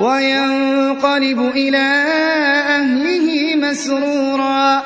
وَيَنقَلِبُ إِلَىٰ أَهْلِهِ مَسْرُورًا.